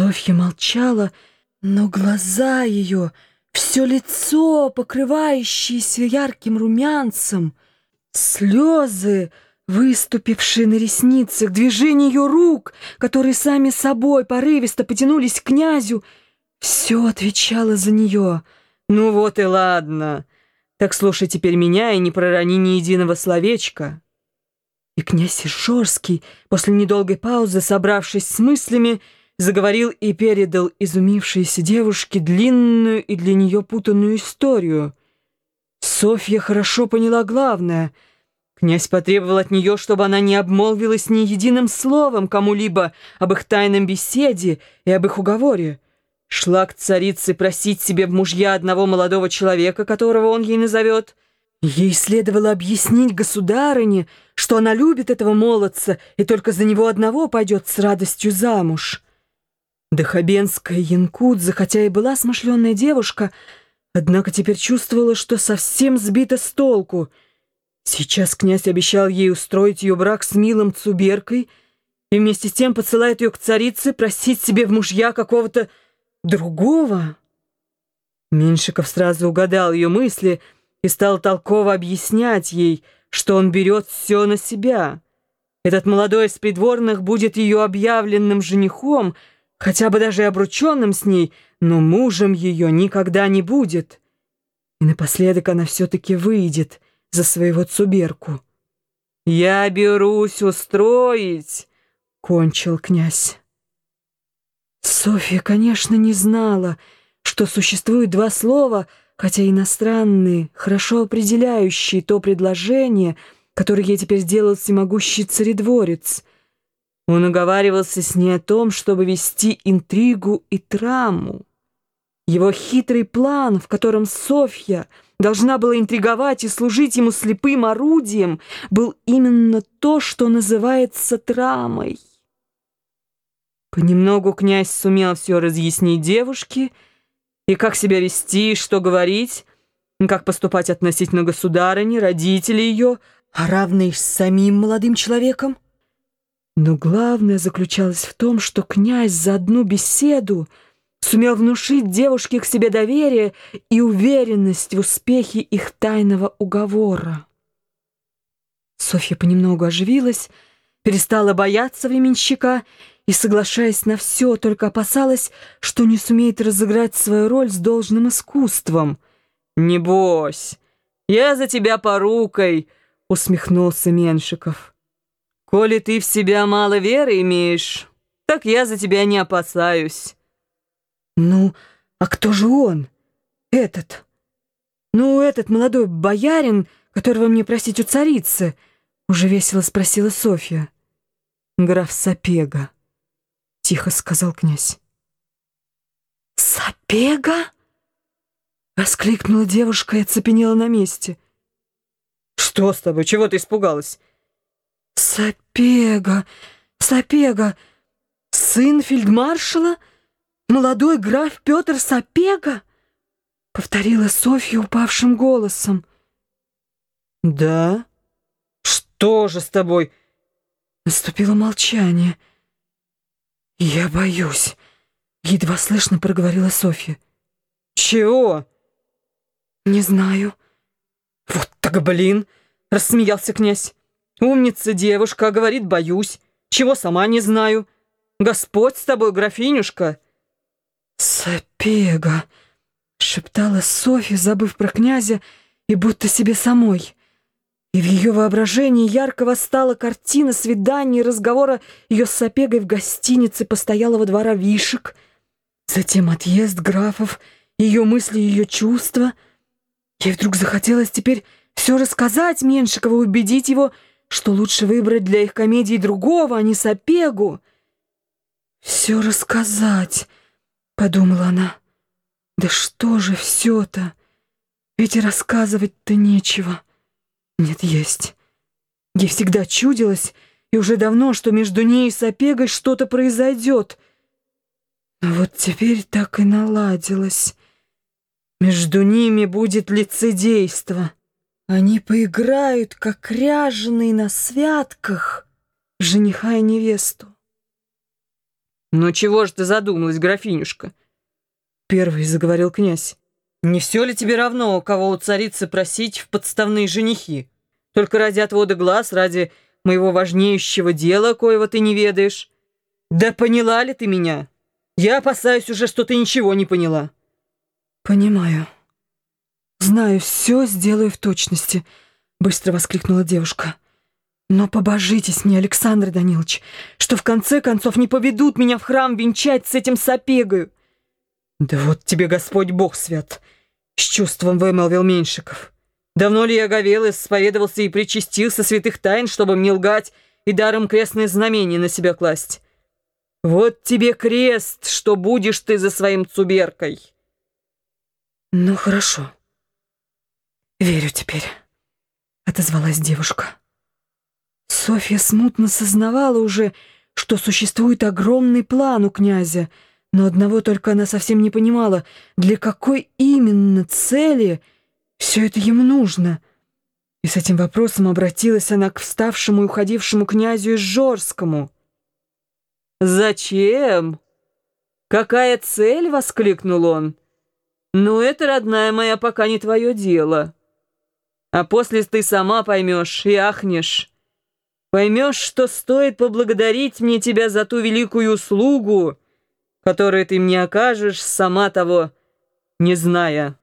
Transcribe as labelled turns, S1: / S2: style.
S1: Софья молчала, но глаза ее, все лицо, покрывающееся ярким румянцем, слезы, выступившие на ресницах, движения ее рук, которые сами собой порывисто потянулись к князю, все отвечало за нее.
S2: «Ну вот и ладно. Так слушай теперь меня и не пророни ни единого словечка».
S1: И князь Ишорский, после недолгой паузы, собравшись с мыслями, заговорил и передал изумившейся девушке длинную и для нее путанную историю. Софья хорошо поняла главное. Князь потребовал от нее, чтобы она не обмолвилась ни единым словом кому-либо об их тайном беседе и об их уговоре. Шла к царице просить себе в мужья одного молодого человека, которого он ей назовет. Ей следовало объяснить государыне, что она любит этого молодца и только за него одного пойдет с радостью замуж. Дахабенская Янкудза, хотя и была смышленная девушка, однако теперь чувствовала, что совсем сбита с толку. Сейчас князь обещал ей устроить ее брак с милым Цуберкой и вместе с тем посылает ее к царице просить себе в мужья какого-то другого. Меньшиков сразу угадал ее мысли и стал толково объяснять ей, что он берет все на себя. Этот молодой из придворных будет ее объявленным женихом — хотя бы даже обрученным с ней, но мужем ее никогда не будет. И напоследок она все-таки выйдет за своего Цуберку. «Я берусь устроить», — кончил князь. Софья, конечно, не знала, что существует два слова, хотя иностранные, хорошо определяющие то предложение, которое ей теперь сделал всемогущий царедворец — он уговаривался с ней о том, чтобы вести интригу и траму. Его хитрый план, в котором Софья должна была интриговать и служить ему слепым орудием, был именно то, что называется трамой. Понемногу князь сумел все разъяснить девушке, и как себя вести, что говорить, как поступать относительно государыни, родителей ее, а равной с самим молодым человеком. Но главное заключалось в том, что князь за одну беседу сумел внушить девушке к себе доверие и уверенность в успехе их тайного уговора. Софья понемногу оживилась, перестала бояться временщика и, соглашаясь на все, только опасалась, что не сумеет разыграть свою роль с должным искусством.
S2: «Не бойся, я за тебя порукой!» — усмехнулся Меншиков. Коли ты в себя мало веры имеешь, так я за тебя не опасаюсь.
S1: Ну, а кто же он? Этот? Ну, этот молодой боярин, которого мне просить у царицы, уже весело спросила Софья. Граф Сапега, тихо сказал князь. Сапега? Воскликнула девушка и оцепенела на месте.
S2: Что с тобой? Чего ты испугалась?
S1: Сапега, Сапега, сын фельдмаршала, молодой граф Петр Сапега, повторила Софья упавшим голосом.
S2: Да? Что же с тобой?
S1: Наступило молчание. Я боюсь, едва слышно проговорила Софья.
S2: Чего?
S1: Не знаю.
S2: Вот так блин, рассмеялся князь. Умница девушка, говорит, боюсь. Чего сама не знаю. Господь с тобой, графинюшка.
S1: Сапега, шептала Софья, забыв про князя и будто себе самой. И в ее воображении ярко восстала картина свидания и разговора ее с Сапегой в гостинице постоялого двора Вишек, затем отъезд графов, ее мысли и ее чувства. Ей вдруг захотелось теперь все рассказать Меншикову, убедить его, что лучше выбрать для их комедии другого, а не Сапегу. «Все рассказать», — подумала она. «Да что же все-то? Ведь рассказывать-то нечего. Нет, есть. Ей всегда чудилось, и уже давно, что между ней и Сапегой что-то произойдет. Но вот теперь так и наладилось. Между ними будет лицедейство». Они поиграют, как ряженые на святках, жениха и невесту.
S2: «Ну чего же ты задумалась, графинюшка?» Первый заговорил князь. «Не все ли тебе равно, у кого у царицы просить в подставные женихи? Только ради отвода глаз, ради моего важнеющего дела, коего ты не ведаешь? Да поняла ли ты меня? Я опасаюсь уже, что ты ничего не поняла».
S1: «Понимаю. Знаю, все сделаю в точности», — быстро воскликнула девушка. Но побожитесь мне, Александр Данилович, что в конце концов не поведут меня в храм венчать с этим сапегою.
S2: Да вот тебе Господь Бог свят, с чувством вымолвил Меньшиков. Давно ли я говел, исповедовался и причастился святых тайн, чтобы мне лгать и даром крестное знамение на себя класть? Вот тебе крест, что будешь ты за своим цуберкой.
S1: Ну, хорошо. Верю теперь, отозвалась девушка. Софья смутно сознавала уже, что существует огромный план у князя, но одного только она совсем не понимала, для какой именно цели все это ему нужно. И с этим вопросом обратилась она к вставшему и уходившему князю Жорскому.
S2: «Зачем? Какая цель?» — воскликнул он. «Ну, это, родная моя, пока не твое дело. А после ты сама поймешь и ахнешь». Поймешь, что стоит поблагодарить мне тебя за ту великую услугу, которую ты мне окажешь, сама того не зная».